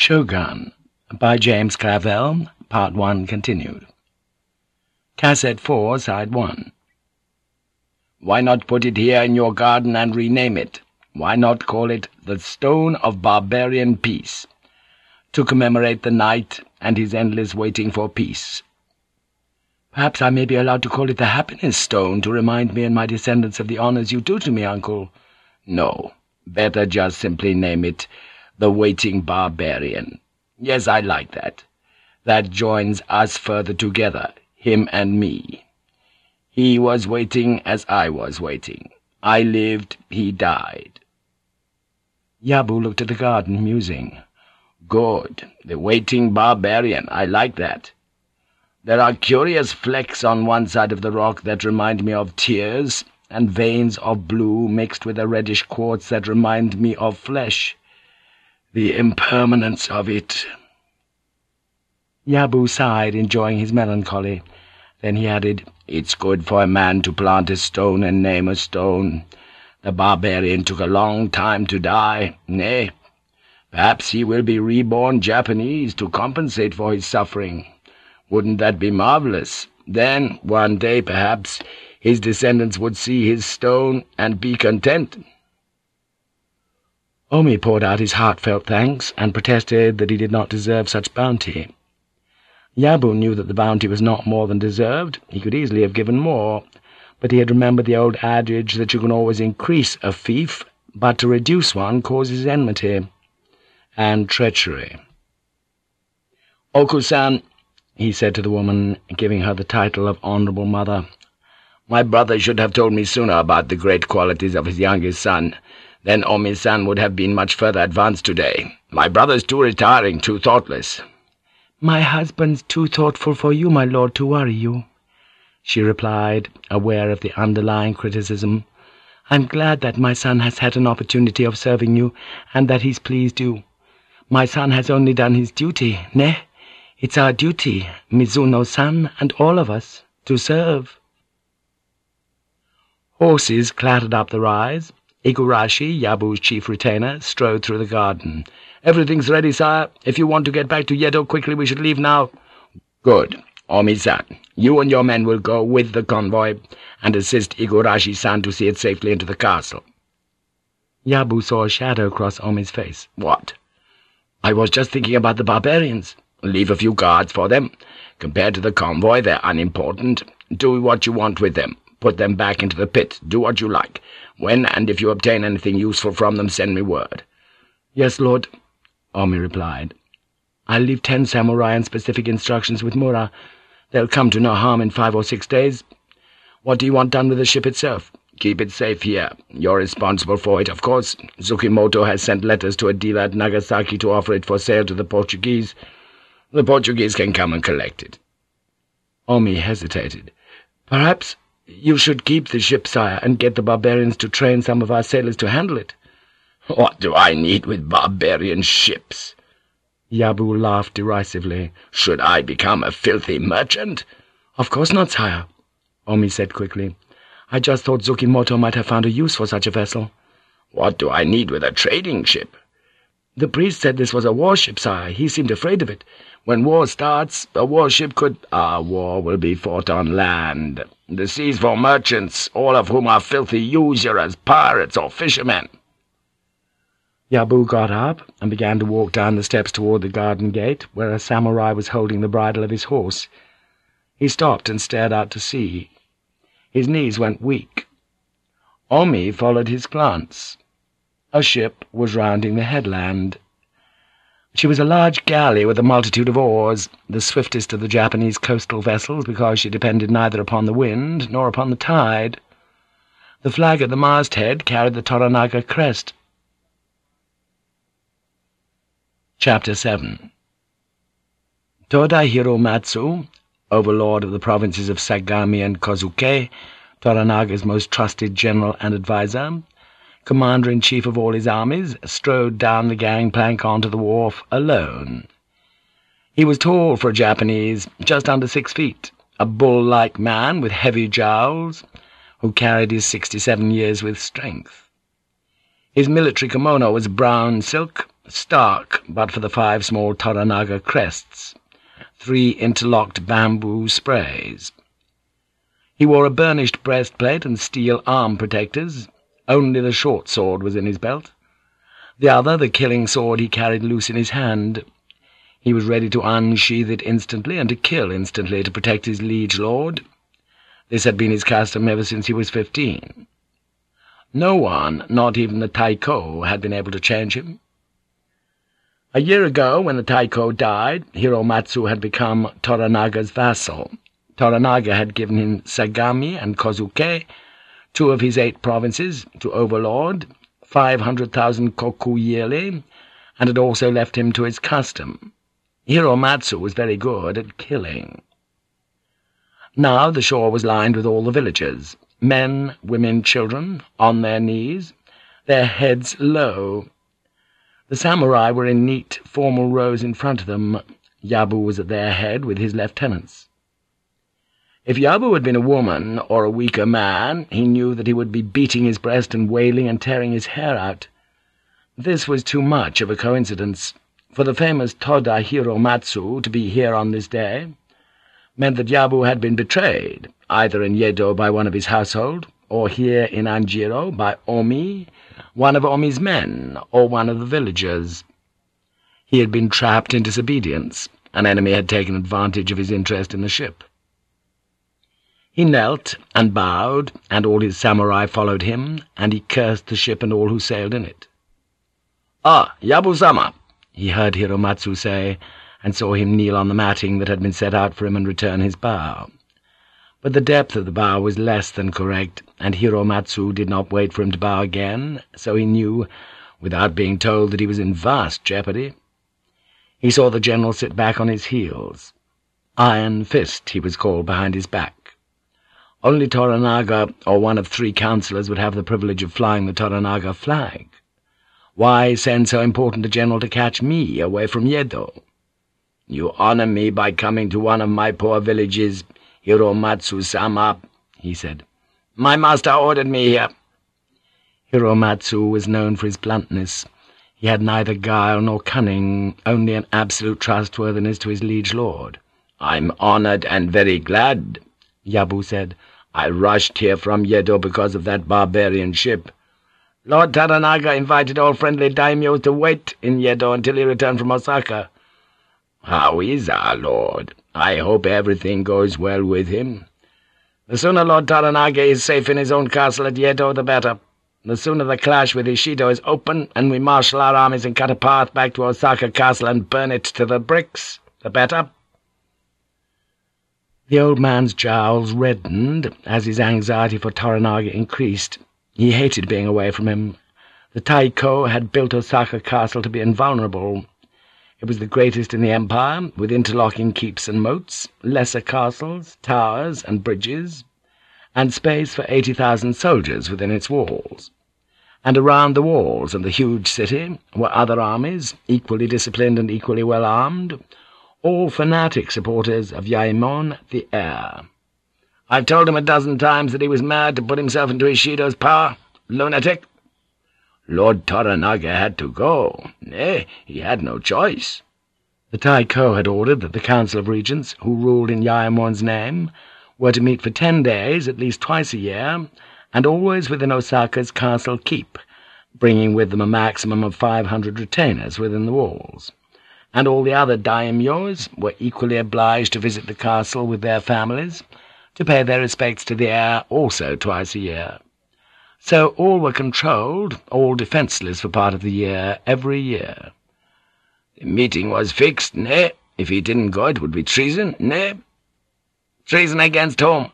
Shogun by James Clavell, Part 1 continued. Cassette 4, Side 1 Why not put it here in your garden and rename it? Why not call it the Stone of Barbarian Peace? To commemorate the knight and his endless waiting for peace. Perhaps I may be allowed to call it the Happiness Stone to remind me and my descendants of the honors you do to me, uncle. No, better just simply name it the Waiting Barbarian. Yes, I like that. That joins us further together, him and me. He was waiting as I was waiting. I lived, he died. Yabu looked at the garden, musing. Good, the Waiting Barbarian, I like that. There are curious flecks on one side of the rock that remind me of tears, and veins of blue mixed with a reddish quartz that remind me of flesh. The impermanence of it. Yabu sighed, enjoying his melancholy. Then he added, It's good for a man to plant a stone and name a stone. The barbarian took a long time to die, nay, perhaps he will be reborn Japanese to compensate for his suffering. Wouldn't that be marvelous? Then, one day, perhaps, his descendants would see his stone and be content.' Omi poured out his heartfelt thanks, and protested that he did not deserve such bounty. Yabu knew that the bounty was not more than deserved. He could easily have given more, but he had remembered the old adage that you can always increase a fief, but to reduce one causes enmity and treachery. Okusan, he said to the woman, giving her the title of Honourable Mother, my brother should have told me sooner about the great qualities of his youngest son, then Omi-san would have been much further advanced today. My brother's too retiring, too thoughtless.' "'My husband's too thoughtful for you, my lord, to worry you,' she replied, aware of the underlying criticism. "'I'm glad that my son has had an opportunity of serving you, and that he's pleased you. My son has only done his duty, ne? It's our duty, Mizuno-san and all of us, to serve.' Horses clattered up the rise. Igurashi, Yabu's chief retainer, strode through the garden. "'Everything's ready, sire. If you want to get back to Yedo quickly, we should leave now.' "'Good. Omi-san, you and your men will go with the convoy, and assist Igurashi-san to see it safely into the castle.' Yabu saw a shadow cross Omi's face. "'What?' "'I was just thinking about the barbarians. Leave a few guards for them. Compared to the convoy, they're unimportant. Do what you want with them. Put them back into the pit. Do what you like. When and if you obtain anything useful from them, send me word.' "'Yes, lord,' Omi replied. "'I'll leave ten samurai and specific instructions with Mura. They'll come to no harm in five or six days. What do you want done with the ship itself? Keep it safe here. You're responsible for it, of course. Tsukimoto has sent letters to a dealer at Nagasaki to offer it for sale to the Portuguese. The Portuguese can come and collect it.' Omi hesitated. "'Perhaps you should keep the ship, sire, and get the barbarians to train some of our sailors to handle it.' "'What do I need with barbarian ships?' Yabu laughed derisively. "'Should I become a filthy merchant?' "'Of course not, sire,' Omi said quickly. "'I just thought Tsukimoto might have found a use for such a vessel.' "'What do I need with a trading ship?' "'The priest said this was a warship, sire. He seemed afraid of it. When war starts, a warship could— Our war will be fought on land. The sea's for merchants, all of whom are filthy usurers, pirates, or fishermen.' Yabu got up and began to walk down the steps toward the garden gate, where a samurai was holding the bridle of his horse. He stopped and stared out to sea. His knees went weak. Omi followed his glance. A ship was rounding the headland. She was a large galley with a multitude of oars, the swiftest of the Japanese coastal vessels because she depended neither upon the wind nor upon the tide. The flag at the masthead carried the Toranaga crest. Chapter 7 Toda Hiromatsu, overlord of the provinces of Sagami and Kozuke, Toranaga's most trusted general and adviser, commander-in-chief of all his armies, strode down the gangplank onto the wharf alone. He was tall for a Japanese, just under six feet, a bull-like man with heavy jowls, who carried his sixty-seven years with strength. His military kimono was brown silk, stark but for the five small Toranaga crests, three interlocked bamboo sprays. He wore a burnished breastplate and steel arm protectors. Only the short sword was in his belt. The other, the killing sword, he carried loose in his hand. He was ready to unsheathe it instantly and to kill instantly to protect his liege lord. This had been his custom ever since he was fifteen. No one, not even the Taiko, had been able to change him. A year ago, when the Taiko died, Hiromatsu had become Toranaga's vassal. Toranaga had given him Sagami and Kozuke, two of his eight provinces, to overlord, 500,000 koku yearly, and had also left him to his custom. Hiromatsu was very good at killing. Now the shore was lined with all the villagers, men, women, children, on their knees, their heads low. The samurai were in neat, formal rows in front of them. Yabu was at their head with his lieutenants. If Yabu had been a woman, or a weaker man, he knew that he would be beating his breast and wailing and tearing his hair out. This was too much of a coincidence, for the famous Toda Hiromatsu to be here on this day meant that Yabu had been betrayed, either in Yedo by one of his household, or here in Anjiro by Omi, one of Omi's men, or one of the villagers. He had been trapped in disobedience. An enemy had taken advantage of his interest in the ship. He knelt and bowed, and all his samurai followed him, and he cursed the ship and all who sailed in it. "'Ah, Yabu-sama!' he heard Hiromatsu say, and saw him kneel on the matting that had been set out for him and return his bow. But the depth of the bow was less than correct, and Hiromatsu did not wait for him to bow again, so he knew, without being told, that he was in vast jeopardy. He saw the general sit back on his heels. Iron Fist, he was called behind his back. Only Toranaga or one of three councillors would have the privilege of flying the Toranaga flag. Why send so important a general to catch me away from Yedo? You honor me by coming to one of my poor villages, Hiromatsu-sama, he said. My master ordered me here. Hiromatsu was known for his bluntness. He had neither guile nor cunning, only an absolute trustworthiness to his liege lord. I'm honored and very glad, Yabu said. I rushed here from Yedo because of that barbarian ship. Lord Toranaga invited all friendly daimyos to wait in Yedo until he returned from Osaka. How is our lord? I hope everything goes well with him. The sooner Lord Toranaga is safe in his own castle at Yedo, the better. The sooner the clash with Ishido is open, and we marshal our armies and cut a path back to Osaka Castle and burn it to the bricks, the better.' The old man's jowls reddened as his anxiety for Toranaga increased. He hated being away from him. The Taiko had built Osaka Castle to be invulnerable. It was the greatest in the empire, with interlocking keeps and moats, lesser castles, towers, and bridges, and space for eighty thousand soldiers within its walls. And around the walls of the huge city were other armies, equally disciplined and equally well armed, all fanatic supporters of Yaemon the heir. I've told him a dozen times that he was mad to put himself into Ishido's power. Lunatic! Lord Toranaga had to go. Nay, he had no choice. The Taiko had ordered that the Council of Regents, who ruled in Yaemon's name, were to meet for ten days, at least twice a year, and always within Osaka's castle keep, bringing with them a maximum of five hundred retainers within the walls and all the other daimyos were equally obliged to visit the castle with their families, to pay their respects to the heir also twice a year. So all were controlled, all defenceless for part of the year, every year. The meeting was fixed, nay. If he didn't go, it would be treason, nay. Treason against whom?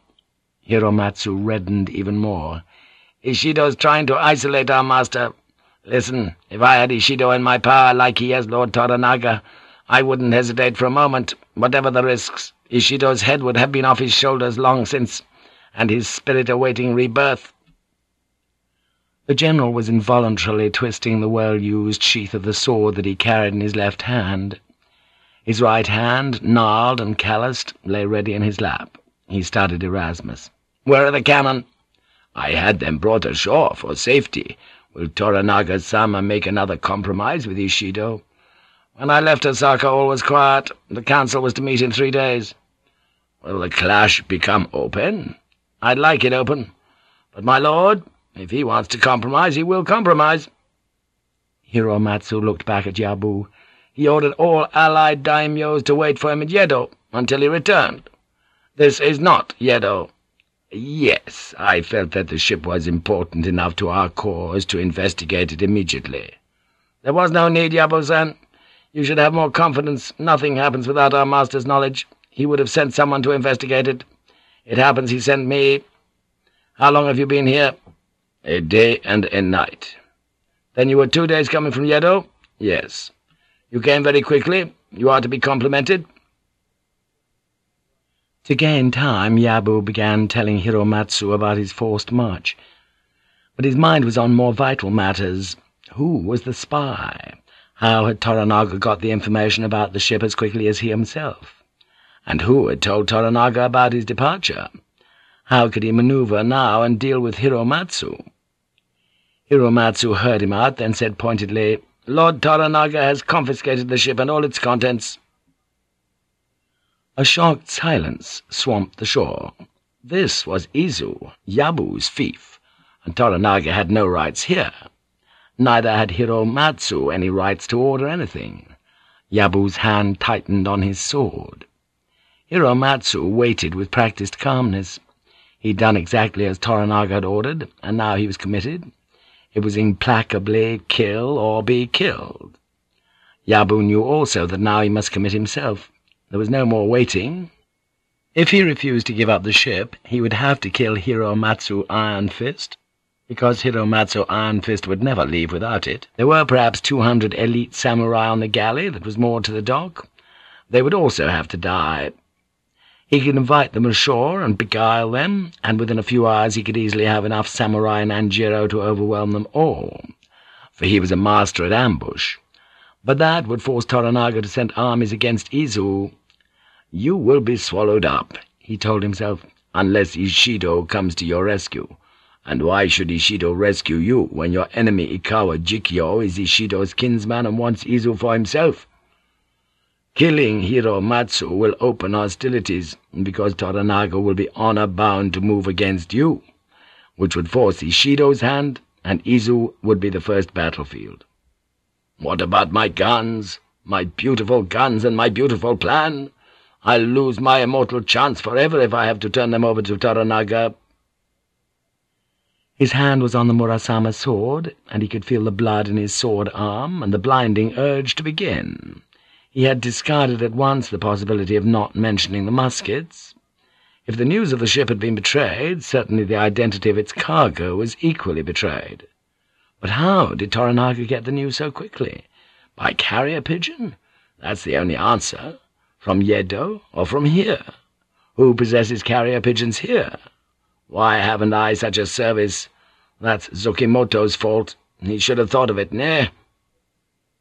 Hiromatsu reddened even more. Ishido's trying to isolate our master. Listen, if I had Ishido in my power like he has Lord Toranaga, I wouldn't hesitate for a moment, whatever the risks. Ishido's head would have been off his shoulders long since, and his spirit awaiting rebirth. The general was involuntarily twisting the well-used sheath of the sword that he carried in his left hand. His right hand, gnarled and calloused, lay ready in his lap. He studied Erasmus. "'Where are the cannon?' "'I had them brought ashore for safety. Will Toranaga-sama make another compromise with Ishido? When I left Osaka, all was quiet. The council was to meet in three days. Will the clash become open? I'd like it open. But, my lord, if he wants to compromise, he will compromise. Hiromatsu looked back at Yabu. He ordered all allied daimyos to wait for him at Yedo until he returned. This is not Yedo. Yes, I felt that the ship was important enough to our cause to investigate it immediately. There was no need, Yabu-san. You should have more confidence. Nothing happens without our master's knowledge. He would have sent someone to investigate it. It happens he sent me. How long have you been here? A day and a night. Then you were two days coming from Yedo? Yes. You came very quickly. You are to be complimented. To gain time, Yabu began telling Hiromatsu about his forced march. But his mind was on more vital matters. Who was the spy? How had Toranaga got the information about the ship as quickly as he himself? And who had told Toranaga about his departure? How could he maneuver now and deal with Hiromatsu? Hiromatsu heard him out, then said pointedly, Lord Toranaga has confiscated the ship and all its contents. A shocked silence swamped the shore. This was Izu, Yabu's fief, and Toranaga had no rights here. Neither had Hiromatsu any rights to order anything. Yabu's hand tightened on his sword. Hiromatsu waited with practiced calmness. He'd done exactly as Toranaga had ordered, and now he was committed. It was implacably kill or be killed. Yabu knew also that now he must commit himself. There was no more waiting. If he refused to give up the ship, he would have to kill Hiromatsu Iron Fist, because Hiromatsu Iron Fist would never leave without it. There were perhaps two hundred elite samurai on the galley that was moored to the dock. They would also have to die. He could invite them ashore and beguile them, and within a few hours he could easily have enough samurai in Anjiro to overwhelm them all, for he was a master at ambush. But that would force Toranaga to send armies against Izu. You will be swallowed up, he told himself, unless Ishido comes to your rescue. And why should Ishido rescue you when your enemy Ikawa Jikkyu is Ishido's kinsman and wants Izu for himself? Killing Hiromatsu will open hostilities, because Toranaga will be honor-bound to move against you, which would force Ishido's hand, and Izu would be the first battlefield. What about my guns, my beautiful guns and my beautiful plan? I'll lose my immortal chance forever if I have to turn them over to Toranaga.' His hand was on the Murasama sword, and he could feel the blood in his sword arm and the blinding urge to begin. He had discarded at once the possibility of not mentioning the muskets. If the news of the ship had been betrayed, certainly the identity of its cargo was equally betrayed. But how did Toranaga get the news so quickly? By carrier pigeon? That's the only answer. From Yedo or from here? Who possesses carrier pigeons here? Why haven't I such a service? That's Tsukimoto's fault. He should have thought of it, nay?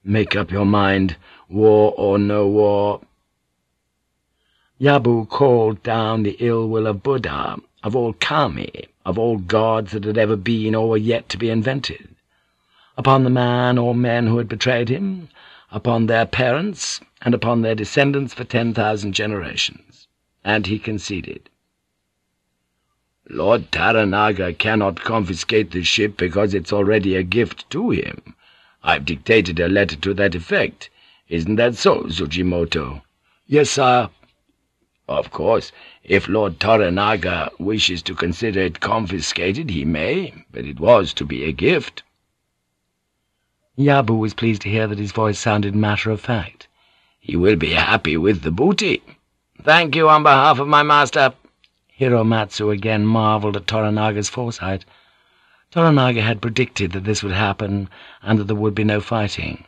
Make up your mind, war or no war. Yabu called down the ill will of Buddha, of all kami, of all gods that had ever been or were yet to be invented, upon the man or men who had betrayed him, upon their parents, and upon their descendants for ten thousand generations. And he conceded. Lord Toranaga cannot confiscate the ship because it's already a gift to him. I've dictated a letter to that effect. Isn't that so, Tsukimoto? Yes, sir. Of course, if Lord Toranaga wishes to consider it confiscated, he may, but it was to be a gift. Yabu was pleased to hear that his voice sounded matter-of-fact. He will be happy with the booty. Thank you on behalf of my master. Hiromatsu again marvelled at Toranaga's foresight. Toranaga had predicted that this would happen, and that there would be no fighting.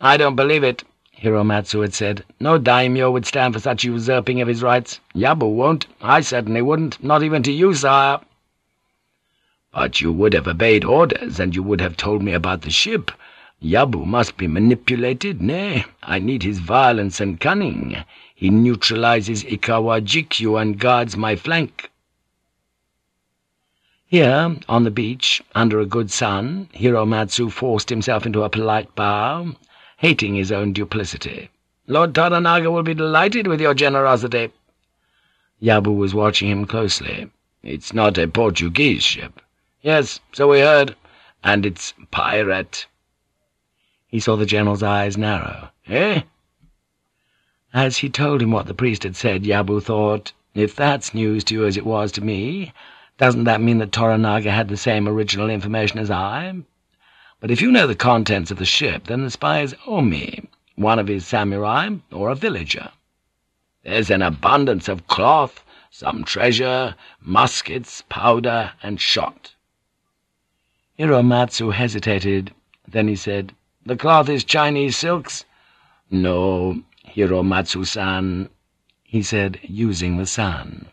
"'I don't believe it,' Hiromatsu had said. "'No daimyo would stand for such usurping of his rights. Yabu won't. I certainly wouldn't, not even to you, sire.' "'But you would have obeyed orders, and you would have told me about the ship. Yabu must be manipulated, nay, I need his violence and cunning. He neutralizes Ikawa Jikkyu and guards my flank.' Here, on the beach, under a good sun, Hiromatsu forced himself into a polite bow, hating his own duplicity. "'Lord Toranaga will be delighted with your generosity.' Yabu was watching him closely. "'It's not a Portuguese ship.' "'Yes, so we heard. And it's pirate.' He saw the general's eyes narrow. "'Eh?' As he told him what the priest had said, Yabu thought, if that's news to you as it was to me, doesn't that mean that Toranaga had the same original information as I? But if you know the contents of the ship, then the spy is Omi, one of his samurai, or a villager. There's an abundance of cloth, some treasure, muskets, powder, and shot. Hiromatsu hesitated. Then he said, The cloth is Chinese silks? No, Hiromatsu-san, he said, using the san.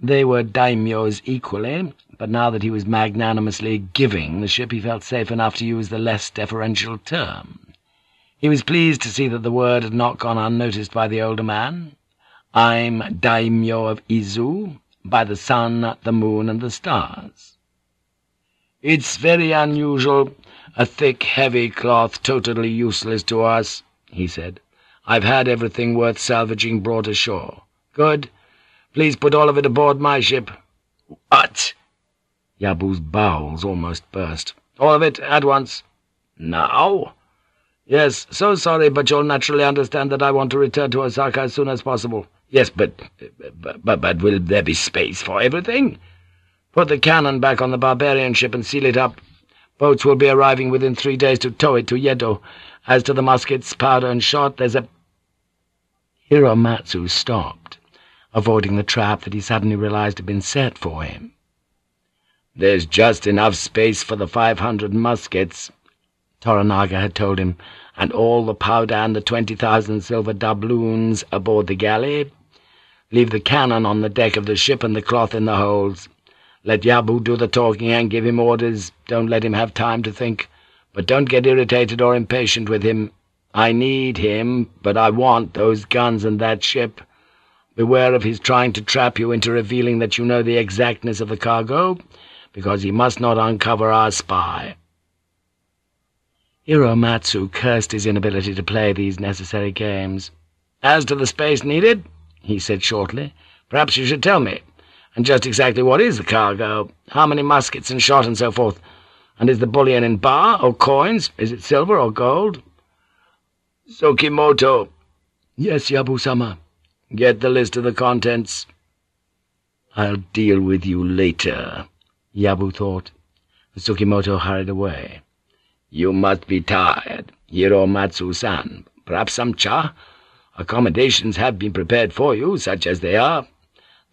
They were daimyos equally, but now that he was magnanimously giving the ship he felt safe enough to use the less deferential term. He was pleased to see that the word had not gone unnoticed by the older man. I'm daimyo of Izu, by the sun, the moon, and the stars. It's very unusual, a thick, heavy cloth totally useless to us, he said. I've had everything worth salvaging brought ashore. Good. Please put all of it aboard my ship. What? Yabu's bowels almost burst. All of it, at once. Now? Yes, so sorry, but you'll naturally understand that I want to return to Osaka as soon as possible. Yes, but, but, but, but will there be space for everything? Put the cannon back on the barbarian ship and seal it up. Boats will be arriving within three days to tow it to Yedo. As to the muskets, powder, and shot, there's a— Hiromatsu stopped avoiding the trap that he suddenly realized had been set for him. "'There's just enough space for the five hundred muskets,' Toranaga had told him, "'and all the powder and the twenty thousand silver doubloons aboard the galley. Leave the cannon on the deck of the ship and the cloth in the holds. Let Yabu do the talking and give him orders. Don't let him have time to think. But don't get irritated or impatient with him. I need him, but I want those guns and that ship.' Beware of his trying to trap you into revealing that you know the exactness of the cargo, because he must not uncover our spy.' Hiromatsu cursed his inability to play these necessary games. "'As to the space needed,' he said shortly, "'perhaps you should tell me. And just exactly what is the cargo? How many muskets and shot and so forth? And is the bullion in bar or coins? Is it silver or gold?' "'Tsukimoto.' "'Yes, Yabu-sama.' Get the list of the contents.' "'I'll deal with you later,' Yabu thought. Tsukimoto hurried away. "'You must be tired, Hiromatsu-san. Perhaps some cha? Accommodations have been prepared for you, such as they are.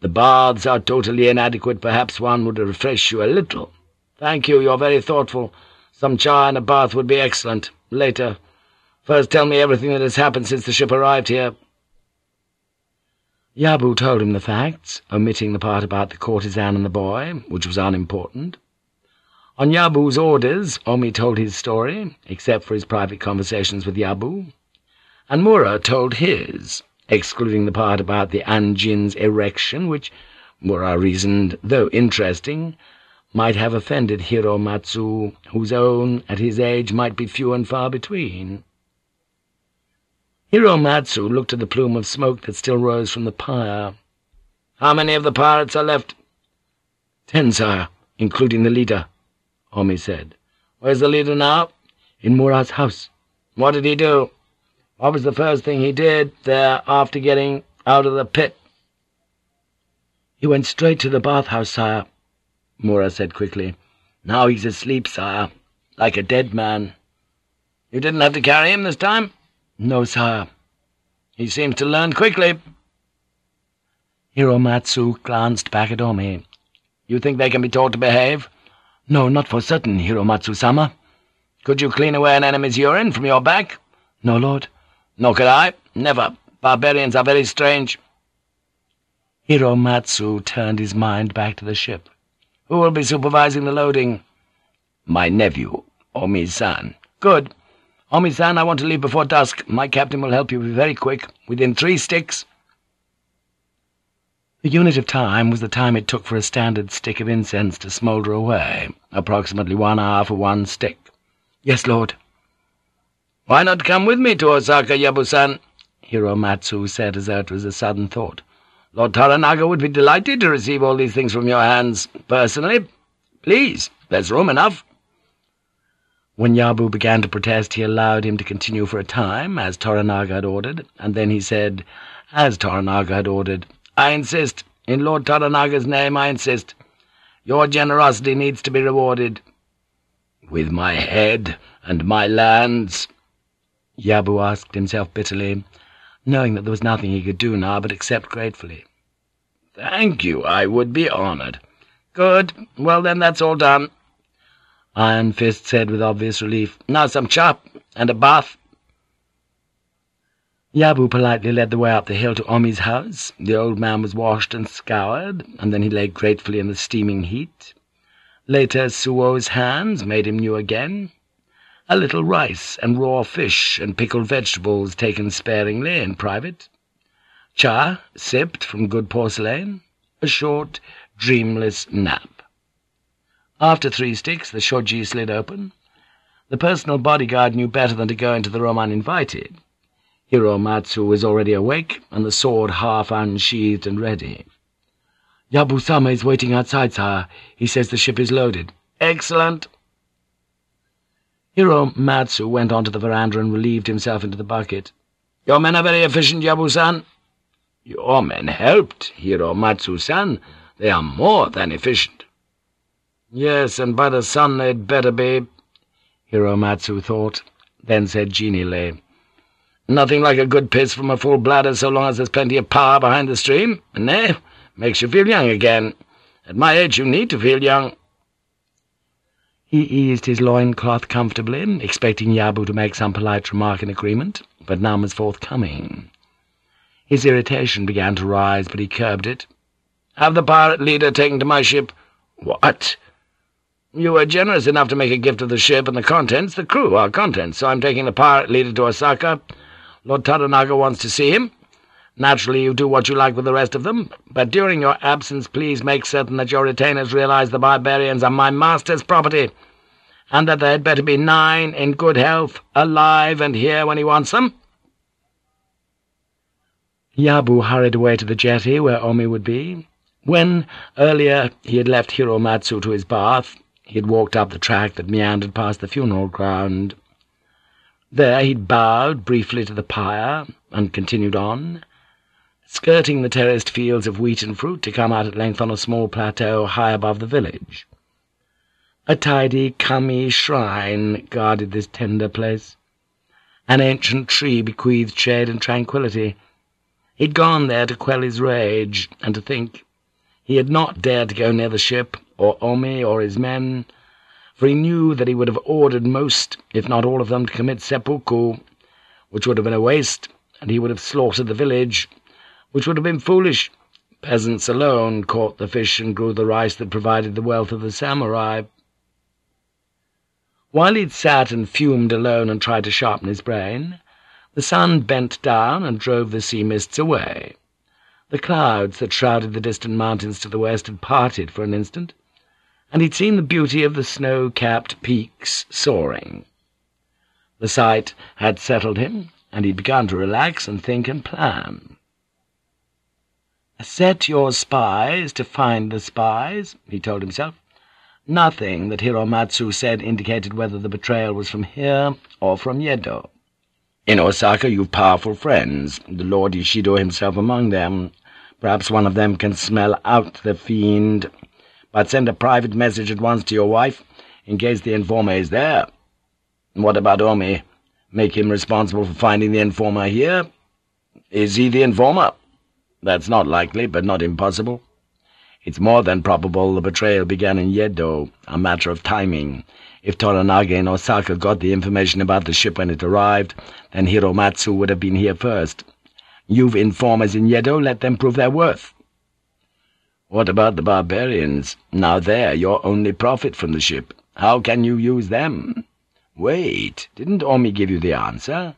The baths are totally inadequate. Perhaps one would refresh you a little. Thank you, you're very thoughtful. Some cha and a bath would be excellent. Later. First tell me everything that has happened since the ship arrived here.' Yabu told him the facts, omitting the part about the courtesan and the boy, which was unimportant. On Yabu's orders, Omi told his story, except for his private conversations with Yabu, and Mura told his, excluding the part about the Anjin's erection, which, Mura reasoned, though interesting, might have offended Hiromatsu, whose own, at his age, might be few and far between. Hiromatsu looked at the plume of smoke that still rose from the pyre. "'How many of the pirates are left?' "'Ten, sire, including the leader,' Omi said. "'Where's the leader now?' "'In Mura's house.' "'What did he do? What was the first thing he did there after getting out of the pit?' "'He went straight to the bathhouse, sire,' Mura said quickly. "'Now he's asleep, sire, like a dead man. You didn't have to carry him this time?' "'No, sire.' "'He seems to learn quickly.' Hiromatsu glanced back at Omi. "'You think they can be taught to behave?' "'No, not for certain, Hiromatsu-sama.' "'Could you clean away an enemy's urine from your back?' "'No, lord.' "'Nor could I. Never. Barbarians are very strange.' Hiromatsu turned his mind back to the ship. "'Who will be supervising the loading?' "'My nephew, Omi-san.' "'Good. Omi-san, I want to leave before dusk. My captain will help you be very quick. Within three sticks.' The unit of time was the time it took for a standard stick of incense to smoulder away, approximately one hour for one stick. Yes, Lord. Why not come with me to Osaka, Yabu-san? Hiromatsu said as though it was a sudden thought. Lord Toranaga would be delighted to receive all these things from your hands, personally. Please, there's room enough. When Yabu began to protest, he allowed him to continue for a time, as Toranaga had ordered, and then he said, as Toranaga had ordered, I insist. In Lord Toranaga's name, I insist. Your generosity needs to be rewarded. With my head and my lands? Yabu asked himself bitterly, knowing that there was nothing he could do now but accept gratefully. Thank you, I would be honoured. Good, well then that's all done. Iron Fist said with obvious relief, Now some cha, and a bath. Yabu politely led the way up the hill to Omi's house. The old man was washed and scoured, and then he lay gratefully in the steaming heat. Later Suwo's hands made him new again. A little rice and raw fish and pickled vegetables taken sparingly in private. Cha sipped from good porcelain. A short, dreamless nap. After three sticks, the shoji slid open. The personal bodyguard knew better than to go into the room uninvited. Hiromatsu was already awake, and the sword half unsheathed and ready. Yabu-sama is waiting outside, sire. He says the ship is loaded. Excellent. Hiromatsu went onto the veranda and relieved himself into the bucket. Your men are very efficient, Yabu-san. Your men helped, Hiromatsu-san. They are more than efficient. Yes, and by the sun they'd better be, Hiro Matsu thought, then said genially, Nothing like a good piss from a full bladder so long as there's plenty of power behind the stream, And eh? Makes you feel young again. At my age you need to feel young. He eased his loincloth comfortably, expecting Yabu to make some polite remark in agreement, but none was forthcoming. His irritation began to rise, but he curbed it. "'Have the pirate leader taken to my ship.' "'What?' "'You were generous enough to make a gift of the ship and the contents, the crew, our contents, so I'm taking the pirate leader to Osaka. Lord Toranaga wants to see him. Naturally, you do what you like with the rest of them, but during your absence please make certain that your retainers realize the barbarians are my master's property, and that they had better be nine in good health, alive and here when he wants them.' Yabu hurried away to the jetty where Omi would be. When, earlier, he had left Hiromatsu to his bath, he had walked up the track that meandered past the funeral ground. There he'd bowed briefly to the pyre, and continued on, skirting the terraced fields of wheat and fruit to come out at length on a small plateau high above the village. A tidy kami shrine guarded this tender place. An ancient tree bequeathed shade and tranquillity. He'd gone there to quell his rage, and to think. He had not dared to go near the ship, or Omi, or his men, for he knew that he would have ordered most, if not all of them, to commit seppuku, which would have been a waste, and he would have slaughtered the village, which would have been foolish. Peasants alone caught the fish and grew the rice that provided the wealth of the samurai. While he'd sat and fumed alone and tried to sharpen his brain, the sun bent down and drove the sea mists away. The clouds that shrouded the distant mountains to the west had parted for an instant, and he'd seen the beauty of the snow-capped peaks soaring. The sight had settled him, and he'd begun to relax and think and plan. Set your spies to find the spies, he told himself. Nothing that Hiromatsu said indicated whether the betrayal was from here or from Yedo. In Osaka you've powerful friends, the Lord Ishido himself among them. Perhaps one of them can smell out the fiend. But send a private message at once to your wife, in case the informer is there. What about Omi? Make him responsible for finding the informer here? Is he the informer? That's not likely, but not impossible. It's more than probable the betrayal began in Yedo, a matter of timing. If Toranaga in Osaka got the information about the ship when it arrived, then Hiromatsu would have been here first. You've informers in Yedo, let them prove their worth. What about the barbarians? Now they're your only profit from the ship. How can you use them? Wait, didn't Omi give you the answer?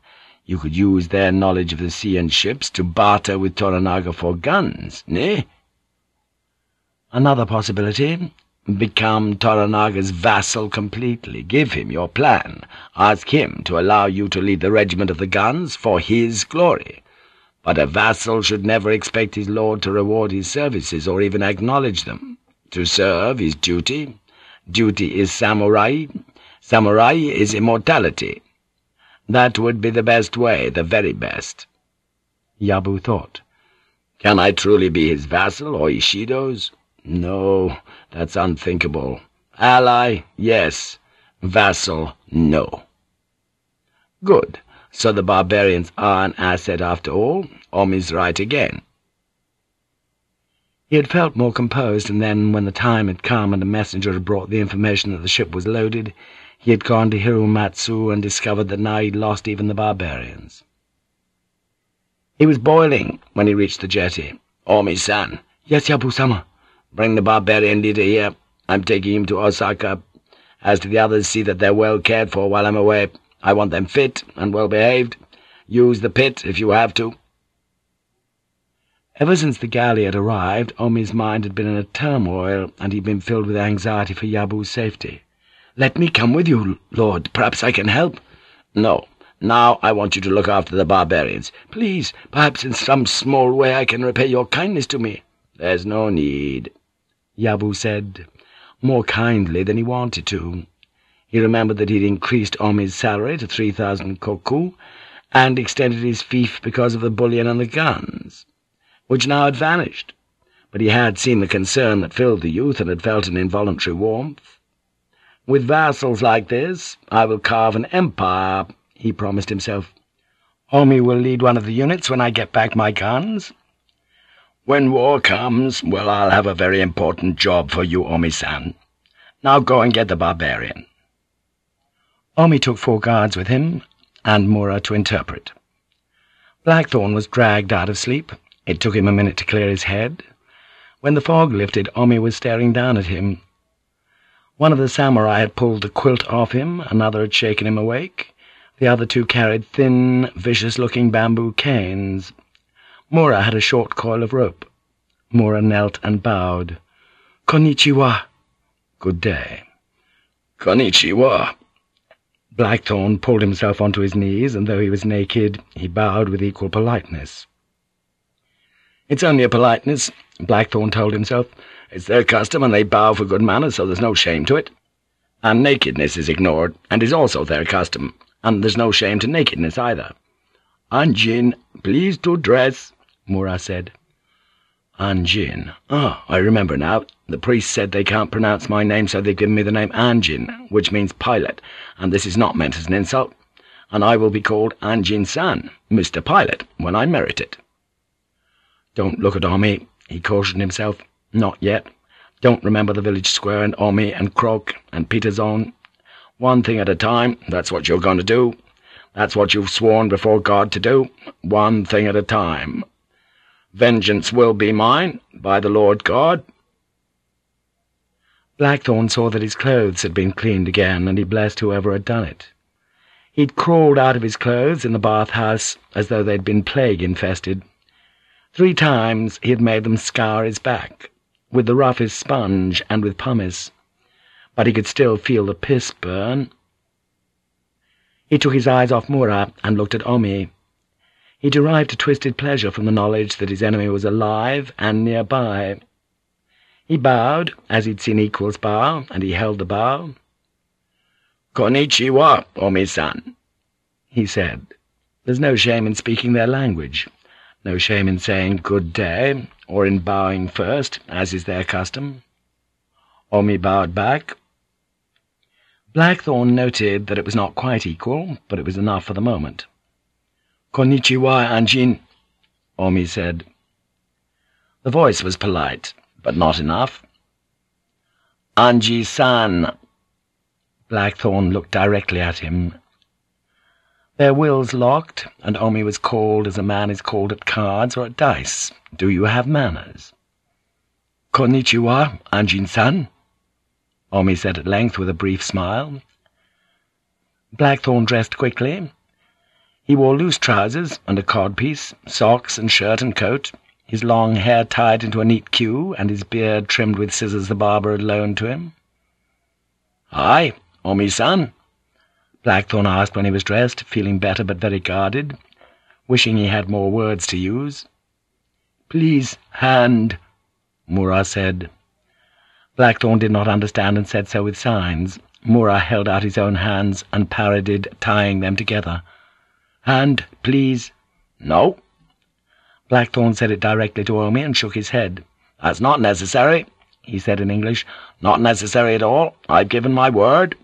You could use their knowledge of the sea and ships to barter with Toranaga for guns, nay? Another possibility, become Toranaga's vassal completely. Give him your plan. Ask him to allow you to lead the regiment of the guns for his glory. But a vassal should never expect his lord to reward his services or even acknowledge them. To serve is duty. Duty is samurai. Samurai is immortality. That would be the best way, the very best. Yabu thought. Can I truly be his vassal or Ishido's? No, that's unthinkable. Ally, yes. Vassal, no. Good. So the barbarians are an asset after all. Omi's right again. He had felt more composed, and then, when the time had come and a messenger had brought the information that the ship was loaded, he had gone to Hiromatsu and discovered that now he'd lost even the barbarians. He was boiling when he reached the jetty. Oh, Omi-san. Yes, Yabu-sama. Bring the barbarian leader here. I'm taking him to Osaka. As to the others, see that they're well cared for while I'm away. I want them fit and well-behaved. Use the pit if you have to. Ever since the galley had arrived, Omi's mind had been in a turmoil, and he'd been filled with anxiety for Yabu's safety. "'Let me come with you, Lord. Perhaps I can help.' "'No. Now I want you to look after the barbarians. Please, perhaps in some small way I can repay your kindness to me.' "'There's no need.' Yabu said, more kindly than he wanted to. He remembered that he'd increased Omi's salary to three thousand koku, and extended his fief because of the bullion and the guns, which now had vanished. But he had seen the concern that filled the youth, and had felt an involuntary warmth. With vassals like this, I will carve an empire, he promised himself. Omi will lead one of the units when I get back my guns. When war comes, well, I'll have a very important job for you, Omi-san. Now go and get the barbarian. Omi took four guards with him, and Mura to interpret. Blackthorne was dragged out of sleep. It took him a minute to clear his head. When the fog lifted, Omi was staring down at him. One of the samurai had pulled the quilt off him, another had shaken him awake. The other two carried thin, vicious-looking bamboo canes. Mura had a short coil of rope. Mura knelt and bowed. Konnichiwa. Good day. Konnichiwa. Blackthorne pulled himself onto his knees, and though he was naked, he bowed with equal politeness. It's only a politeness, Blackthorne told himself. It's their custom, and they bow for good manners, so there's no shame to it. And nakedness is ignored, and is also their custom, and there's no shame to nakedness either. Anjin, please to dress, Mura said. Anjin. Ah, I remember now. The priest said they can't pronounce my name, so they've given me the name Anjin, which means pilot, and this is not meant as an insult. And I will be called Anjin-san, Mr. Pilot, when I merit it. Don't look at Omi, he cautioned himself. Not yet. Don't remember the village square and Omi and Croocq and Pieterzoon. One thing at a time, that's what you're going to do. That's what you've sworn before God to do. One thing at a time. Vengeance will be mine, by the Lord God. Blackthorne saw that his clothes had been cleaned again, and he blessed whoever had done it. He'd crawled out of his clothes in the bath-house as though they'd been plague-infested. Three times he had made them scour his back, with the roughest sponge and with pumice, but he could still feel the piss burn. He took his eyes off Mura and looked at Omi. He derived a twisted pleasure from the knowledge that his enemy was alive and nearby. He bowed, as he'd seen equals bow, and he held the bow. "'Konnichiwa, Omi-san,' he said. There's no shame in speaking their language, no shame in saying good day, or in bowing first, as is their custom. Omi bowed back. Blackthorne noted that it was not quite equal, but it was enough for the moment. Konnichiwa, Anjin, Omi said. The voice was polite, but not enough. Anjin-san. Blackthorne looked directly at him. Their wills locked, and Omi was called as a man is called at cards or at dice. Do you have manners? Konnichiwa, Anjin-san, Omi said at length with a brief smile. Blackthorne dressed quickly, he wore loose trousers and a codpiece, socks and shirt and coat. his long hair tied into a neat queue, and his beard trimmed with scissors the barber had loaned to him. "'Hi, Omi-san?' Blackthorne asked when he was dressed, feeling better but very guarded, wishing he had more words to use. "'Please, hand,' Mura said. Blackthorne did not understand and said so with signs. Mura held out his own hands and parodied, tying them together. "'Hand, please.' "'No.' Blackthorne said it directly to Omi and shook his head. "'That's not necessary,' he said in English. "'Not necessary at all. I've given my word.'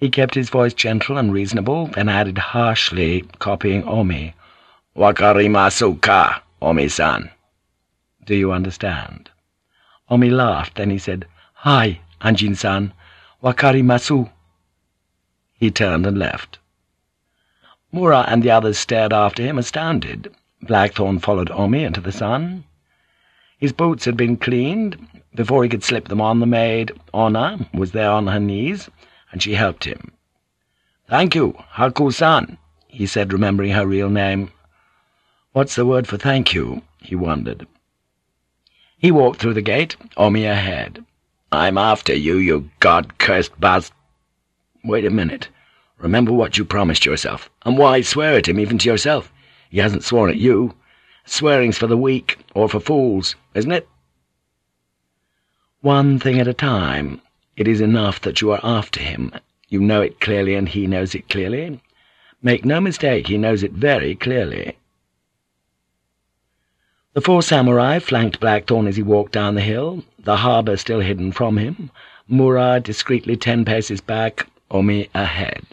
He kept his voice gentle and reasonable, then added harshly, copying Omi, "'Wakarimasu ka, Omi-san.' Do you understand?' Omi laughed, then he said, Hi, Anjin-san, wakarimasu. He turned and left. Mura and the others stared after him, astounded. Blackthorne followed Omi into the sun. His boots had been cleaned. Before he could slip them on, the maid, Onna, was there on her knees, and she helped him. "'Thank you, Haku-san,' he said, remembering her real name. "'What's the word for thank you?' he wondered. He walked through the gate, Omi ahead. "'I'm after you, you God-cursed bas—' "'Wait a minute. Remember what you promised yourself. And why swear at him, even to yourself? He hasn't sworn at you. Swearing's for the weak, or for fools, isn't it?' "'One thing at a time. It is enough that you are after him. You know it clearly, and he knows it clearly. Make no mistake, he knows it very clearly.' The four samurai flanked Blackthorne as he walked down the hill, the harbour still hidden from him, Mura discreetly ten paces back, Omi ahead.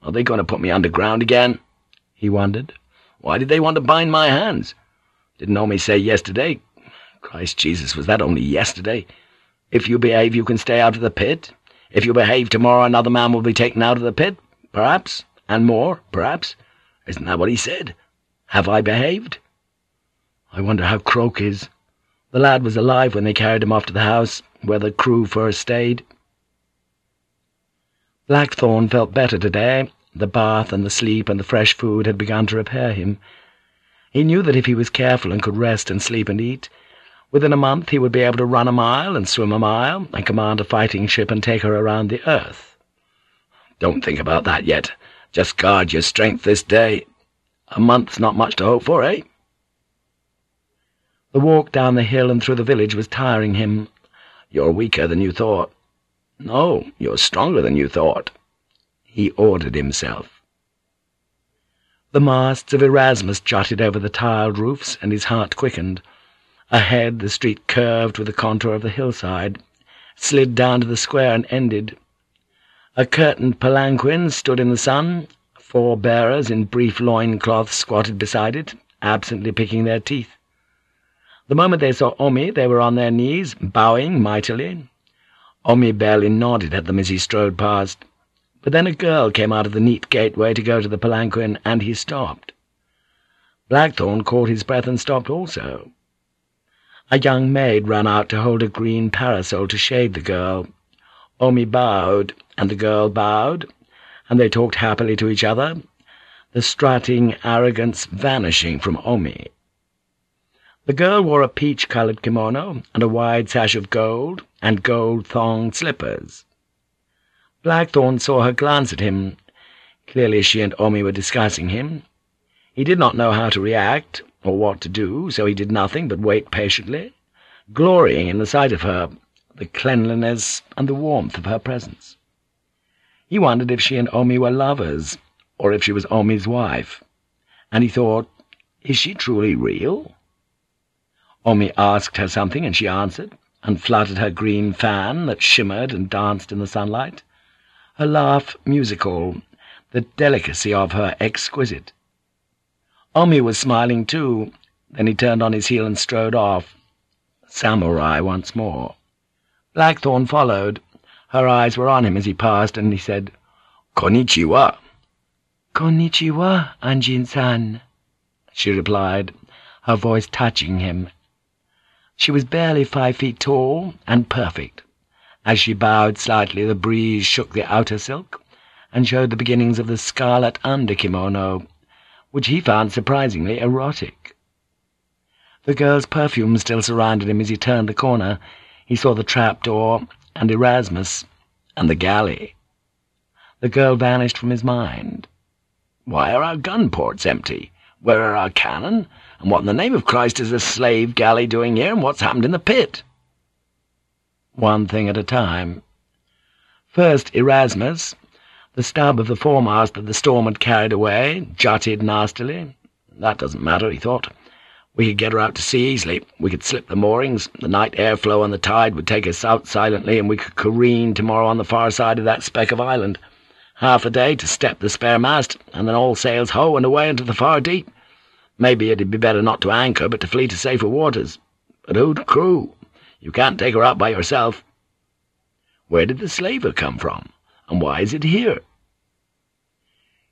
"'Are they going to put me underground again?' he wondered. "'Why did they want to bind my hands? Didn't Omi say yesterday? Christ Jesus, was that only yesterday? If you behave, you can stay out of the pit. If you behave tomorrow, another man will be taken out of the pit, perhaps, and more, perhaps. Isn't that what he said? Have I behaved?' I wonder how Croocq is. The lad was alive when they carried him off to the house, where the crew first stayed. Blackthorne felt better today. The bath and the sleep and the fresh food had begun to repair him. He knew that if he was careful and could rest and sleep and eat, within a month he would be able to run a mile and swim a mile and command a fighting ship and take her around the earth. Don't think about that yet. Just guard your strength this day. A month's not much to hope for, eh? The walk down the hill and through the village was tiring him. You're weaker than you thought. No, you're stronger than you thought. He ordered himself. The masts of Erasmus jutted over the tiled roofs, and his heart quickened. Ahead, the street curved with the contour of the hillside, slid down to the square and ended. A curtained palanquin stood in the sun. Four bearers in brief loin-cloths squatted beside it, absently picking their teeth. The moment they saw Omi, they were on their knees, bowing mightily. Omi barely nodded at them as he strode past. But then a girl came out of the neat gateway to go to the palanquin, and he stopped. Blackthorne caught his breath and stopped also. A young maid ran out to hold a green parasol to shade the girl. Omi bowed, and the girl bowed, and they talked happily to each other, the strutting arrogance vanishing from Omi. The girl wore a peach-coloured kimono and a wide sash of gold, and gold-thonged slippers. Blackthorne saw her glance at him. Clearly she and Omi were discussing him. He did not know how to react, or what to do, so he did nothing but wait patiently, glorying in the sight of her, the cleanliness and the warmth of her presence. He wondered if she and Omi were lovers, or if she was Omi's wife, and he thought, is she truly real?' Omi asked her something, and she answered, and fluttered her green fan that shimmered and danced in the sunlight. Her laugh musical, the delicacy of her exquisite. Omi was smiling too. Then he turned on his heel and strode off. Samurai once more. Blackthorne followed. Her eyes were on him as he passed, and he said, "'Konnichiwa.' "'Konnichiwa, Anjin-san,' she replied, her voice touching him she was barely five feet tall and perfect. As she bowed slightly, the breeze shook the outer silk and showed the beginnings of the scarlet under kimono, which he found surprisingly erotic. The girl's perfume still surrounded him as he turned the corner. He saw the trap-door, and Erasmus, and the galley. The girl vanished from his mind. Why are our gun ports empty? Where are our cannon? And what in the name of Christ is the slave galley doing here, and what's happened in the pit? One thing at a time. First, Erasmus, the stub of the foremast that the storm had carried away, jutted nastily. That doesn't matter, he thought. We could get her out to sea easily. We could slip the moorings. The night airflow and the tide would take us out silently, and we could careen tomorrow on the far side of that speck of island. Half a day to step the spare mast, and then all sails ho and away into the far deep. Maybe it'd be better not to anchor, but to flee to safer waters. But who'd crew? You can't take her out by yourself. Where did the slaver come from, and why is it here?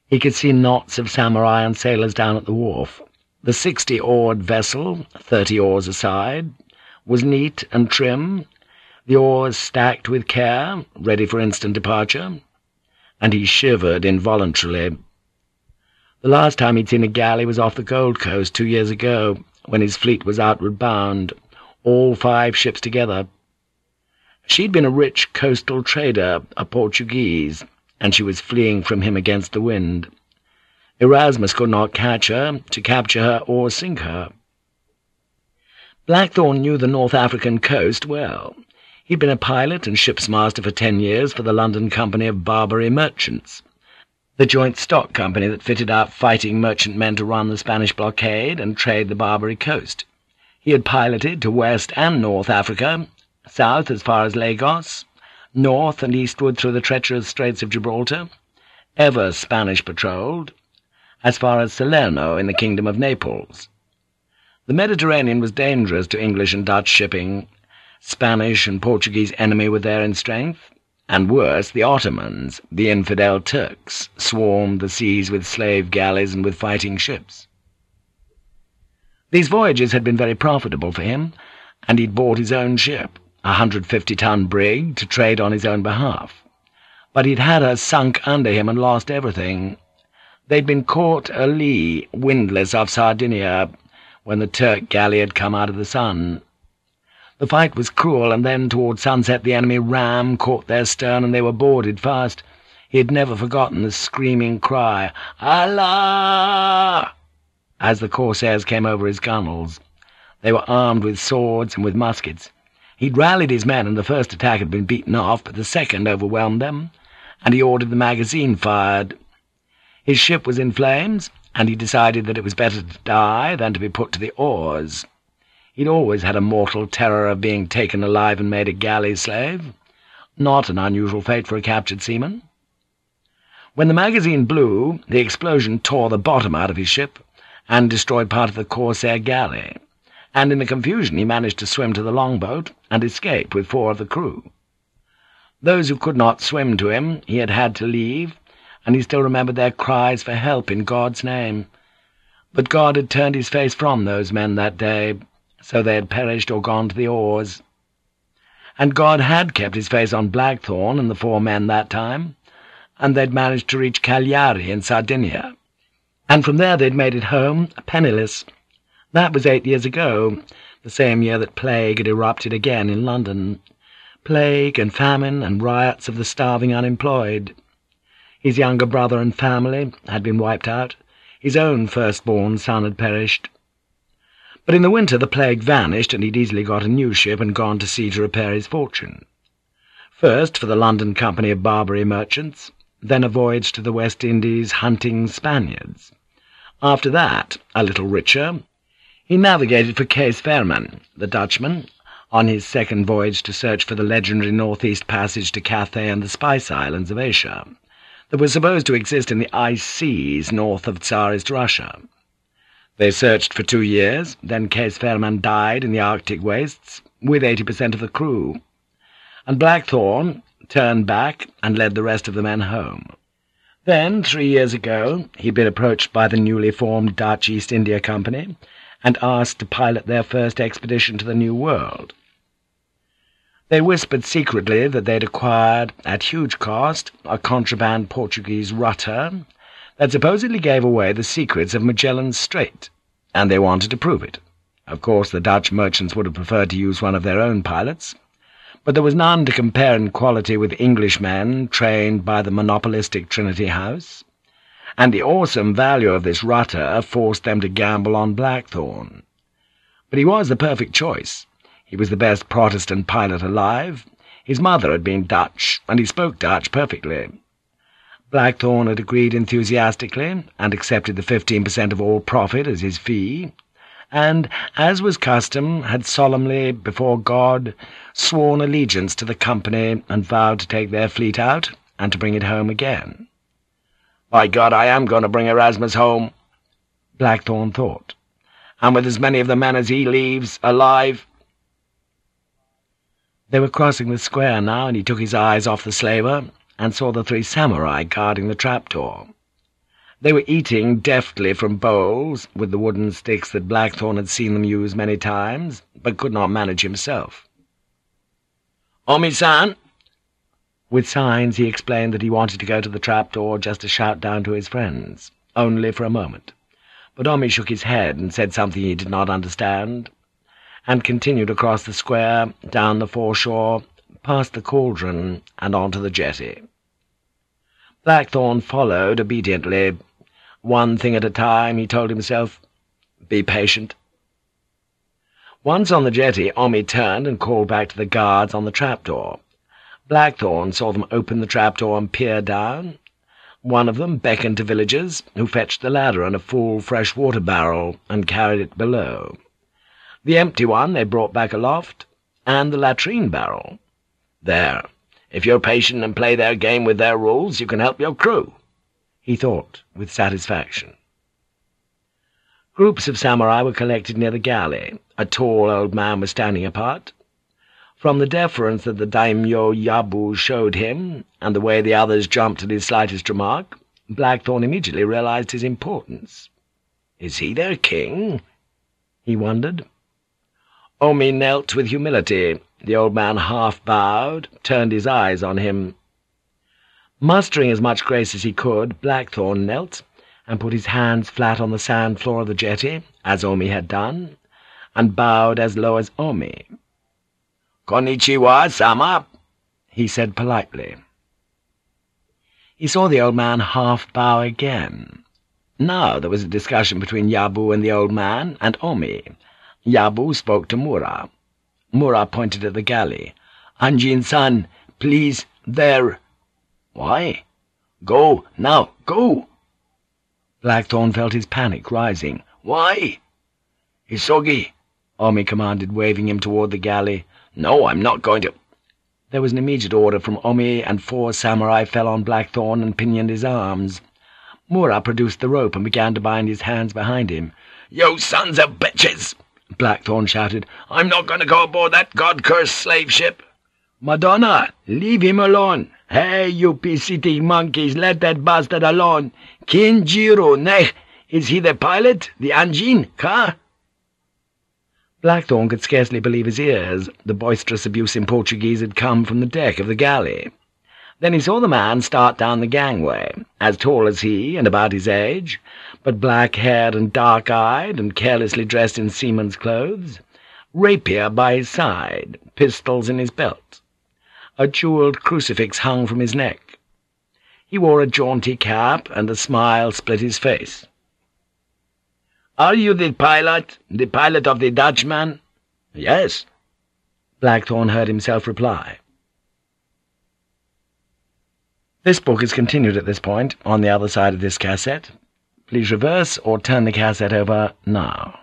He could see knots of samurai and sailors down at the wharf. The sixty-oared vessel, thirty oars aside, was neat and trim, the oars stacked with care, ready for instant departure, and he shivered involuntarily. The last time he'd seen a galley was off the Gold Coast two years ago, when his fleet was outward bound, all five ships together. She'd been a rich coastal trader, a Portuguese, and she was fleeing from him against the wind. Erasmus could not catch her, to capture her or sink her. Blackthorne knew the North African coast well. He'd been a pilot and ship's master for ten years for the London Company of Barbary Merchants, the joint stock company that fitted out fighting merchantmen to run the Spanish blockade and trade the Barbary coast. He had piloted to West and North Africa, south as far as Lagos, north and eastward through the treacherous Straits of Gibraltar, ever Spanish-patrolled, as far as Salerno in the Kingdom of Naples. The Mediterranean was dangerous to English and Dutch shipping. Spanish and Portuguese enemy were there in strength, and worse, the Ottomans, the infidel Turks, swarmed the seas with slave galleys and with fighting ships. These voyages had been very profitable for him, and he'd bought his own ship, a 150-ton brig, to trade on his own behalf. But he'd had her sunk under him and lost everything. They'd been caught a lee, windless off Sardinia, when the Turk galley had come out of the sun. The fight was cruel, and then toward sunset the enemy ram caught their stern, and they were boarded fast. He had never forgotten the screaming cry, Allah! as the corsairs came over his gunwales. They were armed with swords and with muskets. He'd rallied his men, and the first attack had been beaten off, but the second overwhelmed them, and he ordered the magazine fired. His ship was in flames, and he decided that it was better to die than to be put to the oars. He'd always had a mortal terror of being taken alive and made a galley slave. Not an unusual fate for a captured seaman. When the magazine blew, the explosion tore the bottom out of his ship, and destroyed part of the corsair galley, and in the confusion he managed to swim to the longboat and escape with four of the crew. Those who could not swim to him he had had to leave, and he still remembered their cries for help in God's name. But God had turned his face from those men that day, so they had perished or gone to the oars. And God had kept his face on Blackthorne and the four men that time, and they'd managed to reach Cagliari in Sardinia and from there they'd made it home, penniless. That was eight years ago, the same year that plague had erupted again in London. Plague and famine and riots of the starving unemployed. His younger brother and family had been wiped out. His own firstborn son had perished. But in the winter the plague vanished, and he'd easily got a new ship and gone to sea to repair his fortune. First for the London Company of Barbary Merchants, then a voyage to the West Indies hunting Spaniards. After that, a little richer, he navigated for Kees Veerman, the Dutchman, on his second voyage to search for the legendary northeast passage to Cathay and the Spice Islands of Asia, that was supposed to exist in the ice seas north of Tsarist Russia. They searched for two years, then Kees Veerman died in the Arctic wastes, with eighty percent of the crew, and Blackthorne turned back and led the rest of the men home. Then, three years ago, he'd been approached by the newly formed Dutch East India Company and asked to pilot their first expedition to the New World. They whispered secretly that they'd acquired, at huge cost, a contraband Portuguese rutter that supposedly gave away the secrets of Magellan's Strait, and they wanted to prove it. Of course, the Dutch merchants would have preferred to use one of their own pilots, but there was none to compare in quality with Englishmen trained by the monopolistic Trinity House, and the awesome value of this rutter forced them to gamble on Blackthorne. But he was the perfect choice. He was the best Protestant pilot alive. His mother had been Dutch, and he spoke Dutch perfectly. Blackthorne had agreed enthusiastically, and accepted the fifteen percent of all profit as his fee, and, as was custom, had solemnly, before God, sworn allegiance to the company and vowed to take their fleet out and to bring it home again. "'By God, I am going to bring Erasmus home,' Blackthorne thought, "'and with as many of the men as he leaves alive.' They were crossing the square now, and he took his eyes off the slaver and saw the three samurai guarding the trapdoor. They were eating deftly from bowls, with the wooden sticks that Blackthorne had seen them use many times, but could not manage himself. Omi-san! With signs he explained that he wanted to go to the trapdoor just to shout down to his friends, only for a moment. But Omi shook his head and said something he did not understand, and continued across the square, down the foreshore, past the cauldron, and on to the jetty. Blackthorne followed obediently, one thing at a time, he told himself. Be patient. Once on the jetty, Omi turned and called back to the guards on the trapdoor. Blackthorne saw them open the trapdoor and peer down. One of them beckoned to villagers, who fetched the ladder and a full fresh water barrel and carried it below. The empty one they brought back aloft, and the latrine barrel. There, if you're patient and play their game with their rules, you can help your crew he thought with satisfaction. Groups of samurai were collected near the galley. A tall old man was standing apart. From the deference that the daimyo Yabu showed him, and the way the others jumped at his slightest remark, Blackthorne immediately realized his importance. "'Is he their king?' he wondered. Omi knelt with humility. The old man half bowed, turned his eyes on him. Mustering as much grace as he could, Blackthorne knelt and put his hands flat on the sand floor of the jetty, as Omi had done, and bowed as low as Omi. "'Konnichiwa, sama,' he said politely. He saw the old man half bow again. Now there was a discussion between Yabu and the old man, and Omi. Yabu spoke to Mura. Mura pointed at the galley. "'Anjin-san, please, there!' Why? Go, now, go! Blackthorne felt his panic rising. Why? Isogi, Omi commanded, waving him toward the galley. No, I'm not going to— There was an immediate order from Omi, and four samurai fell on Blackthorne and pinioned his arms. Mura produced the rope and began to bind his hands behind him. "You sons of bitches!" Blackthorne shouted. "I'm not going to go aboard that god-cursed slave ship!" "Madonna, leave him alone!" Hey, you pea monkeys, let that bastard alone. Kinjiro, neh, is he the pilot, the Anjin, ka? Blackthorne could scarcely believe his ears. The boisterous abuse in Portuguese had come from the deck of the galley. Then he saw the man start down the gangway, as tall as he and about his age, but black-haired and dark-eyed and carelessly dressed in seaman's clothes, rapier by his side, pistols in his belt. A jewelled crucifix hung from his neck. He wore a jaunty cap, and a smile split his face. "'Are you the pilot, the pilot of the Dutchman?' "'Yes,' Blackthorne heard himself reply. This book is continued at this point, on the other side of this cassette. Please reverse or turn the cassette over now.